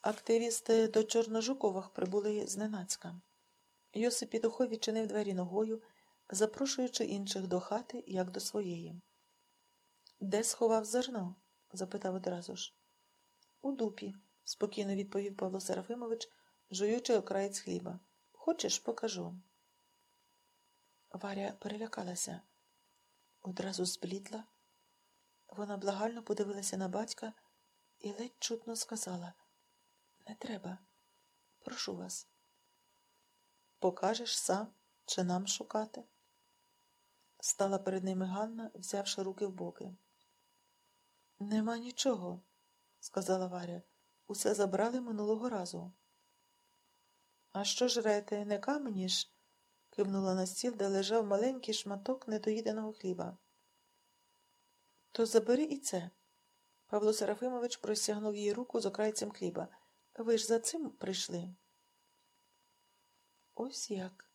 Активісти до Чорножукових прибули зненацька. Йосип Петухов відчинив двері ногою, запрошуючи інших до хати, як до своєї. Де сховав зерно? запитав одразу ж. У дупі, спокійно відповів Павло Серафимович, жуючи окраєць хліба. Хочеш, покажу. Варя перелякалася, одразу зблідла. Вона благально подивилася на батька і ледь чутно сказала Не треба. Прошу вас. Покажеш сам, чи нам шукати? Стала перед ними Ганна, взявши руки в боки. Нема нічого, сказала Варя. Усе забрали минулого разу. А що жрете, не камені ж? кивнула на стіл, де лежав маленький шматок недоїденого хліба. То забери і це. Павло Серафимович простягнув їй руку з окрайцем хліба. Ви ж за цим прийшли? Ось як,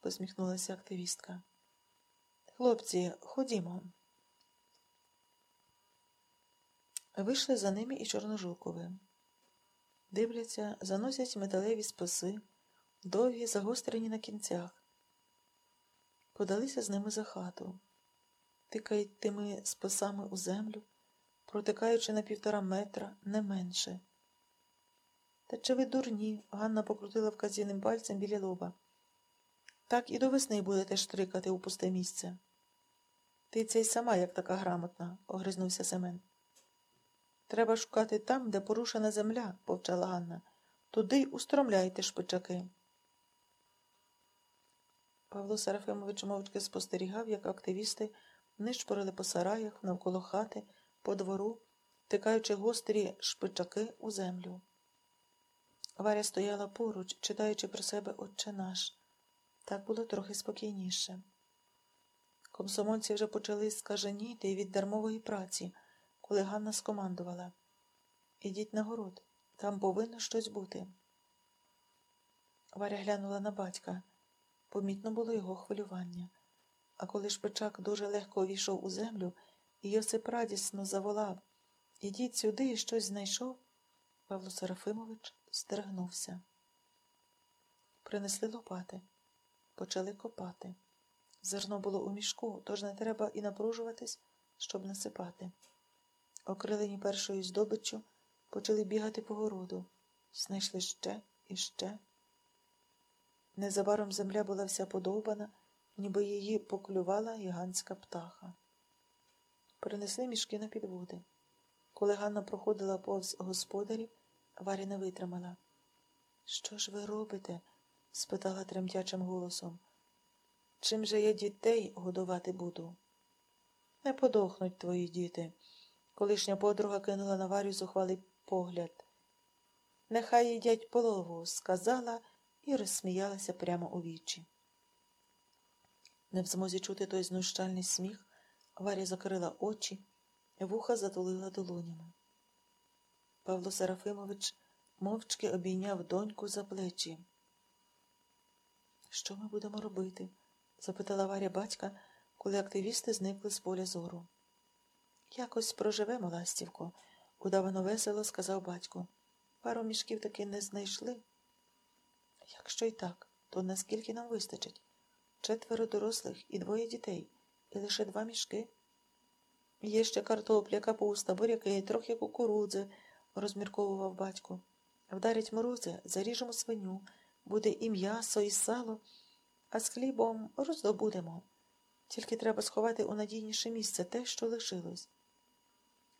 посміхнулася активістка. Хлопці, ходімо. Вийшли за ними і Чорножукови. Дивляться, заносять металеві спаси, довгі, загострені на кінцях. Подалися з ними за хату, тикають тими спасами у землю, протикаючи на півтора метра, не менше. Та чи ви дурні? Ганна покрутила вказівним пальцем біля лоба. Так і до весни будете штрикати у пусте місце. Ти це й сама, як така грамотна, огризнувся Семен. Треба шукати там, де порушена земля, повчала Ганна. Туди й устромляйте шпичаки. Павло Серафимович мовчки спостерігав, як активісти нишпорили по сараях, навколо хати, по двору, тикаючи гострі шпичаки у землю. Варя стояла поруч, читаючи про себе Отче наш. Так було трохи спокійніше. Комсомольці вже почали скаженіти від дармової праці, коли Ганна скомандувала Ідіть на город, там повинно щось бути. Варя глянула на батька. Помітно було його хвилювання. А коли шпичак дуже легко увійшов у землю, і Йосип радісно заволав Ідіть сюди і щось знайшов, Павло Серафимович стерегнувся. Принесли лопати, почали копати. Зерно було у мішку, тож не треба і напружуватись, щоб насипати. Окрилені першою здобиччю почали бігати по городу, знайшли ще і ще. Незабаром земля була вся подовбана, ніби її поклювала гігантська птаха. Принесли мішки на підводи. Коли Ганна проходила повз господарів, Варя не витримала. Що ж ви робите? спитала тремтячим голосом. Чим же я дітей годувати буду? Не подохнуть твої діти. Колишня подруга кинула на Варю зухвалий погляд. Нехай їдять полову, сказала і розсміялася прямо у вічі. Не в змозі чути той знущальний сміх, Варя закрила очі, вуха затулила долонями. Павло Серафимович мовчки обійняв доньку за плечі. Що ми будемо робити? запитала Варя батька, коли активісти зникли з поля зору. Якось проживемо, ластівко, удавано весело сказав батько. Пару мішків таки не знайшли. Якщо й так, то наскільки нам вистачить? Четверо дорослих і двоє дітей, і лише два мішки. Є ще картопля, капуста, буряки, трохи кукурудзи, розмірковував батько. Вдарять морози, заріжемо свиню, буде і м'ясо, і сало, а з хлібом роздобудемо. Тільки треба сховати у надійніше місце те, що лишилось.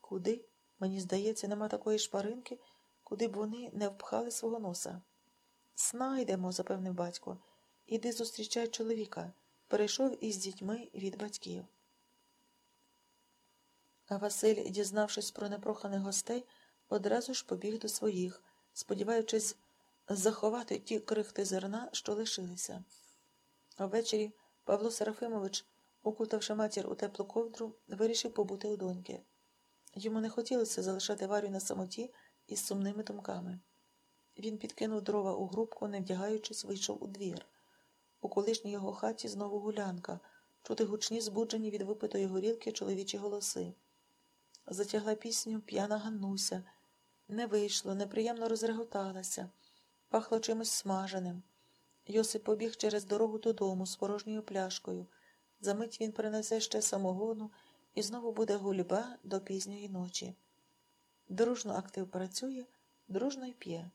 Куди? Мені здається, нема такої шпаринки, куди б вони не впхали свого носа. Знайдемо, запевнив батько. Іди зустрічай чоловіка. Перейшов із дітьми від батьків. А Василь, дізнавшись про непроханих гостей, одразу ж побіг до своїх, сподіваючись заховати ті крихти зерна, що лишилися. Ввечері Павло Серафимович, укутавши матір у теплу ковдру, вирішив побути у доньки. Йому не хотілося залишати Варю на самоті із сумними думками. Він підкинув дрова у грубку, не вдягаючись, вийшов у двір. У колишній його хаті знову гулянка, чути гучні, збуджені від випитої горілки чоловічі голоси. Затягла пісню п'яна Ганнуся, Не вийшло, неприємно розреготалася, пахло чимось смаженим. Йосип побіг через дорогу додому з порожньою пляшкою. Замить він принесе ще самогону і знову буде гульба до пізньої ночі. Дружно актив працює, дружно й п'є.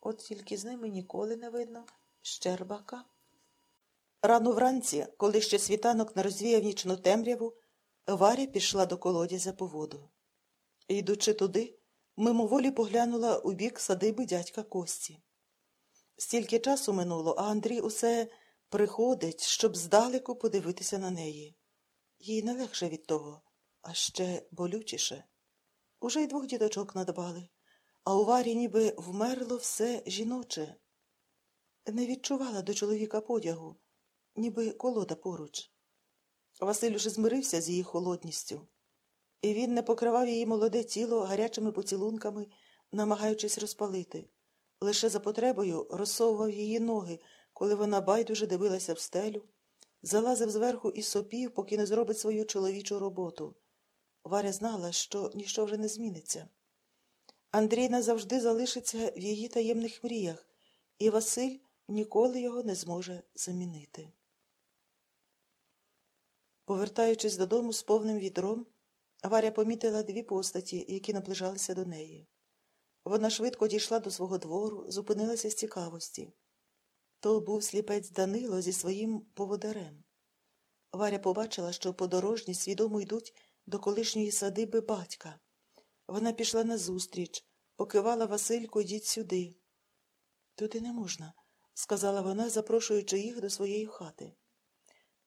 От тільки з ними ніколи не видно щербака. Рано вранці, коли ще світанок не розвіяв нічну темряву, Варя пішла до колодязя по воду. Йдучи туди, мимоволі поглянула у бік садиби дядька Кості. Стільки часу минуло, а Андрій усе приходить, щоб здалеку подивитися на неї. Їй не легше від того, а ще болючіше. Уже й двох діточок надбали, а у Варі ніби вмерло все жіноче. Не відчувала до чоловіка подягу, ніби колода поруч. Василь уже змирився з її холодністю, і він не покривав її молоде тіло гарячими поцілунками, намагаючись розпалити. Лише за потребою розсовував її ноги, коли вона байдуже дивилася в стелю, залазив зверху і сопів, поки не зробить свою чоловічу роботу. Варя знала, що ніщо вже не зміниться. Андрій назавжди залишиться в її таємних мріях, і Василь ніколи його не зможе замінити. Повертаючись додому з повним відром, Варя помітила дві постаті, які наближалися до неї. Вона швидко дійшла до свого двору, зупинилася з цікавості. То був сліпець Данило зі своїм поводарем. Варя побачила, що подорожні свідомо йдуть до колишньої садиби батька. Вона пішла назустріч, покивала Васильку йдіть сюди. Туди не можна, сказала вона, запрошуючи їх до своєї хати.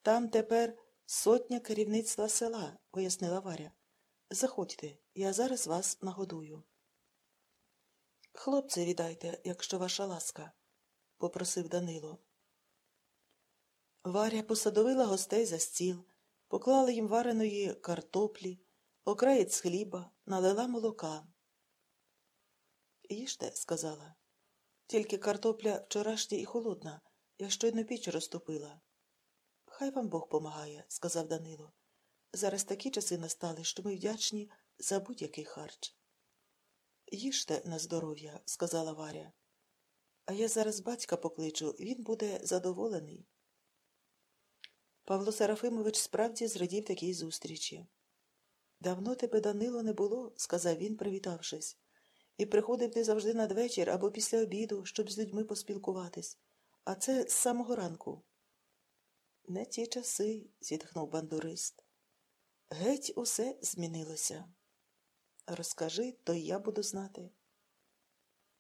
Там тепер сотня керівництва села, пояснила Варя. Заходьте, я зараз вас нагодую. Хлопце віддайте, якщо ваша ласка, попросив Данило. Варя посадовила гостей за стіл, поклала їм вареної картоплі, окраєць хліба, налила молока. Їжте, сказала. Тільки картопля вчорашня і холодна, я щойно піч розтопила. Хай вам Бог помагає, сказав Данило. Зараз такі часи настали, що ми вдячні за будь-який харч. Їжте на здоров'я, сказала Варя. А я зараз батька покличу, він буде задоволений. Павло Серафимович справді зрадів такій зустрічі. Давно тебе, Данило, не було, сказав він, привітавшись, і приходив ти завжди надвечір або після обіду, щоб з людьми поспілкуватись. А це з самого ранку. Не ті часи, зітхнув бандурист. Геть усе змінилося. Розкажи, то й я буду знати.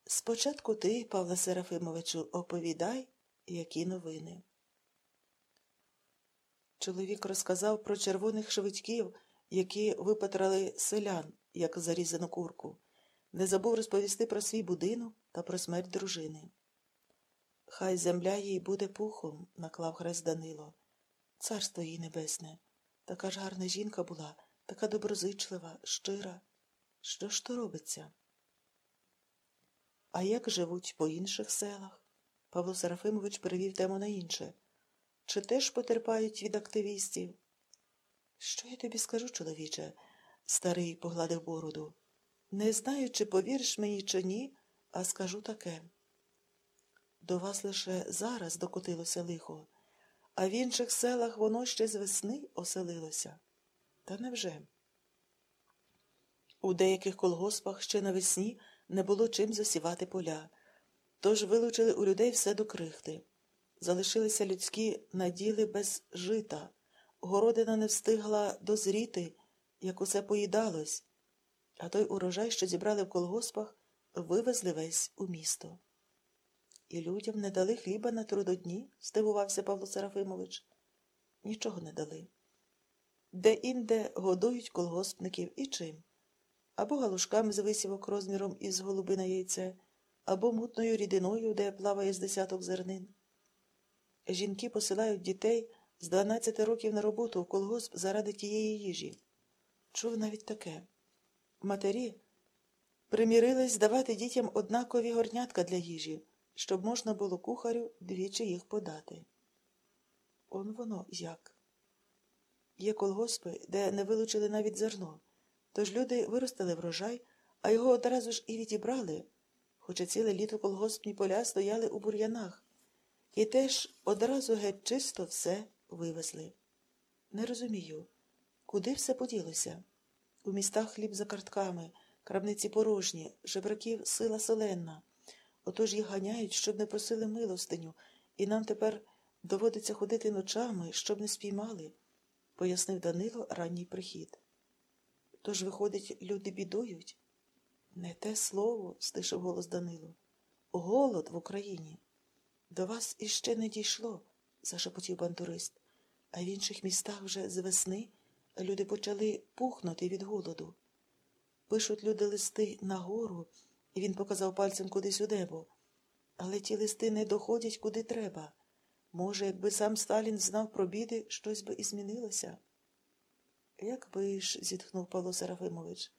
Спочатку ти, Павле Серафимовичу, оповідай, які новини. Чоловік розказав про червоних швидків, які випатрали селян, як зарізану курку, не забув розповісти про свій будинок та про смерть дружини. Хай земля їй буде пухом, наклав хрест Данило. Царство їй небесне. Така ж гарна жінка була, така доброзичлива, щира. Що ж то робиться? А як живуть по інших селах? Павло Серафимович перевів тему на інше. Чи теж потерпають від активістів? Що я тобі скажу, чоловіче? Старий погладив бороду. Не знаю, чи повіриш мені, чи ні, а скажу таке. До вас лише зараз докотилося лихо, а в інших селах воно ще з весни оселилося. Та невже? У деяких колгоспах ще навесні не було чим засівати поля, тож вилучили у людей все до крихти. Залишилися людські наділи без жита, городина не встигла дозріти, як усе поїдалось, а той урожай, що зібрали в колгоспах, вивезли весь у місто. І людям не дали хліба на трудодні, здивувався Павло Серафимович. Нічого не дали. Де інде годують колгоспників і чим? Або галушками з висівок розміром із голуби на яйце, або мутною рідиною, де плаває з десяток зернин. Жінки посилають дітей з 12 років на роботу в колгосп заради тієї їжі. Чув навіть таке. Матері примірились давати дітям однакові горнятка для їжі, щоб можна було кухарю двічі їх подати. Он воно як. Є колгоспи, де не вилучили навіть зерно, тож люди виростили врожай, а його одразу ж і відібрали, хоча ціле літо колгоспні поля стояли у бур'янах, і теж одразу геть чисто все вивезли. Не розумію, куди все поділося? У містах хліб за картками, крамниці порожні, жебраків сила соленна. Отож їх ганяють, щоб не просили милостиню, і нам тепер доводиться ходити ночами, щоб не спіймали, пояснив Данило ранній прихід. Тож, виходить, люди бідують? Не те слово, стишив голос Данило. Голод в Україні. До вас іще не дійшло, зашепотів бандурист. А в інших містах вже з весни люди почали пухнути від голоду. Пишуть люди листи нагору, і він показав пальцем кудись у небо. Але ті листи не доходять куди треба. Може, якби сам Сталін знав про біди, щось би і змінилося. Якби ж, зітхнув Павло Серафимович.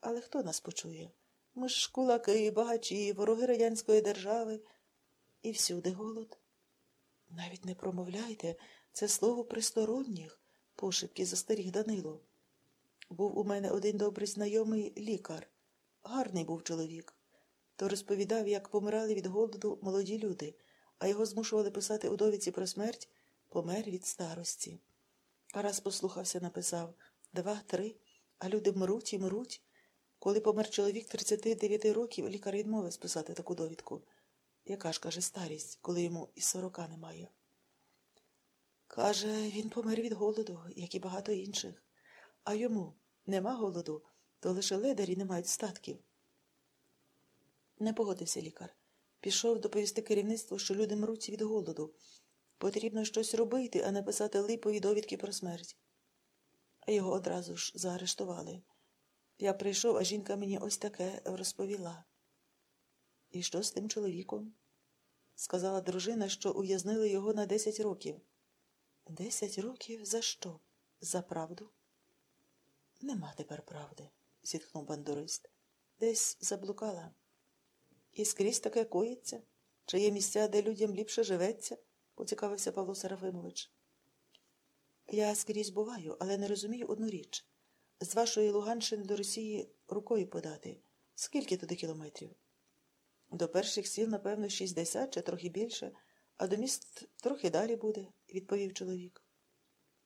Але хто нас почує? Ми ж кулаки, багачі, вороги радянської держави. І всюди голод. Навіть не промовляйте це слово присторонніх, пошепки застеріг Данило. Був у мене один добрий знайомий лікар, гарний був чоловік. То розповідав, як помирали від голоду молоді люди, а його змушували писати у довідці про смерть помер від старості. А раз послухався, написав два, три, а люди мруть і мруть. Коли помер чоловік 39 років, лікар відмовив списати таку довідку. Яка ж, каже, старість, коли йому і сорока немає? Каже, він помер від голоду, як і багато інших. А йому нема голоду, то лише ледарі не мають статків. Не погодився лікар. Пішов доповісти керівництву, що люди мруть від голоду. Потрібно щось робити, а не писати липові довідки про смерть. А його одразу ж заарештували. Я прийшов, а жінка мені ось таке розповіла. І що з тим чоловіком? Сказала дружина, що ув'язнили його на десять років. Десять років за що? За правду? Нема тепер правди, зітхнув бандурист. Десь заблукала. І скрізь таке коїться? Чи є місця, де людям ліпше живеться? поцікавився Павло Серафимович. Я скрізь буваю, але не розумію одну річ. З вашої Луганщини до Росії рукою подати. Скільки туди кілометрів? До перших сіл, напевно, 60 чи трохи більше, а до міст трохи далі буде, відповів чоловік.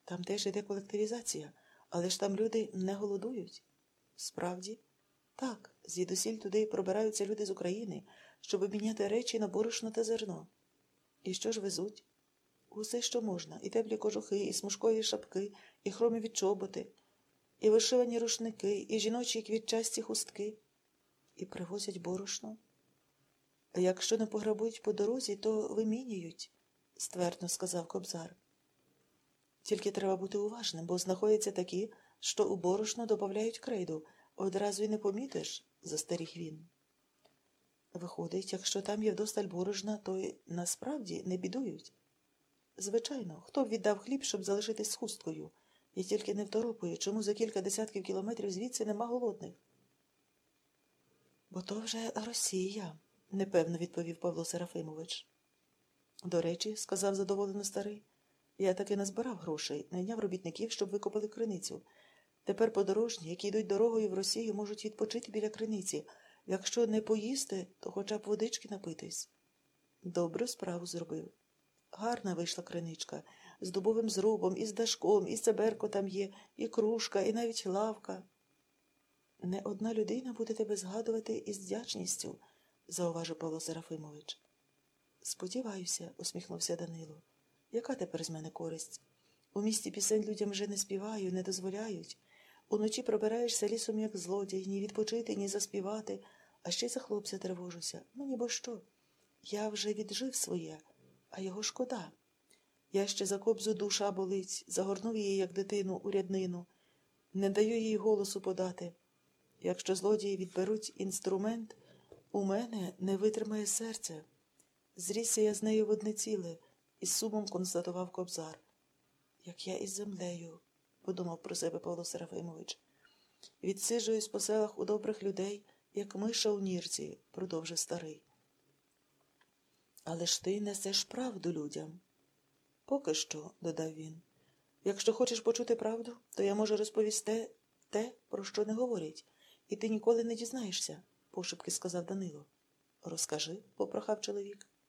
Там теж йде колективізація, але ж там люди не голодують. Справді, так, звідусіль туди пробираються люди з України, щоб обміняти речі на борошно та зерно. І що ж везуть? Усе, що можна, і теплі кожухи, і смужкові шапки, і хромові чоботи, і вишивані рушники, і жіночі квітчасті хустки, і привозять борошно. Якщо не пограбують по дорозі, то вимінюють, ствердно сказав кобзар. Тільки треба бути уважним, бо знаходяться такі, що у борошно додають крейду, одразу й не помітиш, застеріг він. Виходить, якщо там є вдосталь борошна, то й насправді не бідують. Звичайно, хто б віддав хліб, щоб залишитись з хусткою, і тільки не второпує, чому за кілька десятків кілометрів звідси нема голодних. Бо то вже Росія, непевно відповів Павло Серафимович. До речі, сказав задоволено старий, я таки назбирав грошей, найняв робітників, щоб викопали криницю. Тепер подорожні, які йдуть дорогою в Росію, можуть відпочити біля криниці. Якщо не поїсти, то хоча б водички напитись. Добру справу зробив. Гарна вийшла криничка, з дубовим зрубом, і з дашком, і цеберко там є, і кружка, і навіть лавка. Не одна людина буде тебе згадувати із вдячністю, зауважив Павло Серафимович. Сподіваюся, усміхнувся Данило. Яка тепер з мене користь? У місті пісень людям вже не співаю, не дозволяють. Уночі пробираєшся лісом, як злодій, ні відпочити, ні заспівати, а ще й за хлопця тривожуся. Мені бо що? Я вже віджив своє, а його шкода. Я ще за кобзу душа болить, загорнув її, як дитину, у ряднину, не даю їй голосу подати. Якщо злодії відберуть інструмент, у мене не витримає серце. Зрісся я з нею в одне ціле, із сумом констатував кобзар. Як я із землею, подумав про себе Павло Серафимович. Відсиджуюсь по селах у добрих людей, як миша у нірці, продовжив старий. Але ж ти несеш правду людям. Поки що, додав він. Якщо хочеш почути правду, то я можу розповісти те, про що не говорять, і ти ніколи не дізнаєшся, пошепки сказав Данило. Розкажи, попрохав чоловік.